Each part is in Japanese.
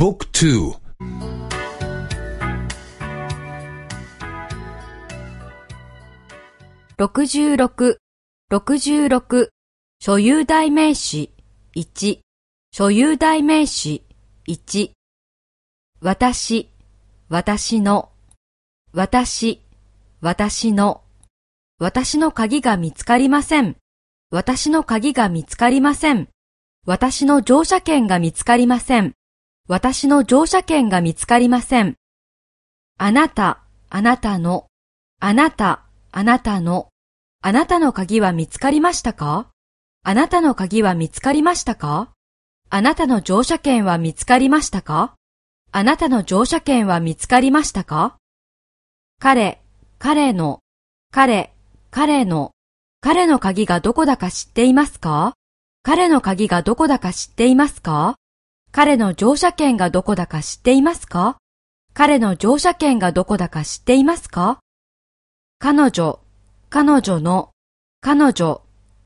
บุ๊กทู66、66、所有代名詞、1、所有代名詞、1、私、私の、私、私の、私の鍵が見つかりません。私の鍵が見つかりません。私の乗車券が見つかりません。 私の乗車券が見つかりません。あなた、あなたの、あなた、あなたの、あなたの鍵は見つかりましたか？あなたの鍵は見つかりましたか？あなたの乗車券は見つかりましたか？あなたの乗車券は見つかりましたか？彼、彼の、彼、彼の、彼の鍵がどこだか知っていますか？彼の鍵がどこだか知っていますか？彼の乗車券がどこだか知っていますか？彼の乗車券がどこだか知っていますか？彼女、彼女の、彼女、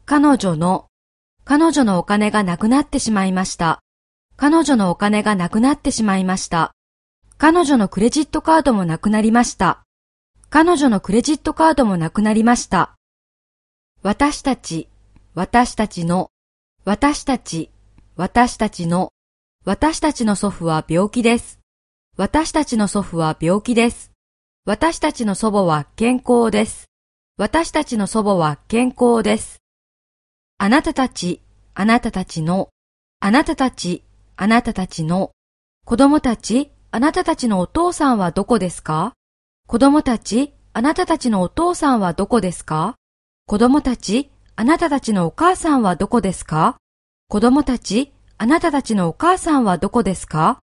彼女の、彼女のお金がなくなってしまいました。彼女のお金がなくなってしまいました。彼女のクレジットカードもなくなりました。彼女のクレジットカードもなくなりました。私たち、私たちの、私たち、私たちの、私たちの祖父は病気です。私たちの祖父は病気です。私たちの祖母は健康です。私たちの祖母は健康です。あなたたち、あなたたちの、あなたたち、あなたたちの、子供たち、あなたたちのお父さんはどこですか？子供たち、あなたたちのお父さんはどこですか？子供たち、あなたたちのお母さんはどこですか？子供たち、あなたたちのお母さんはどこですか？